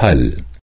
هل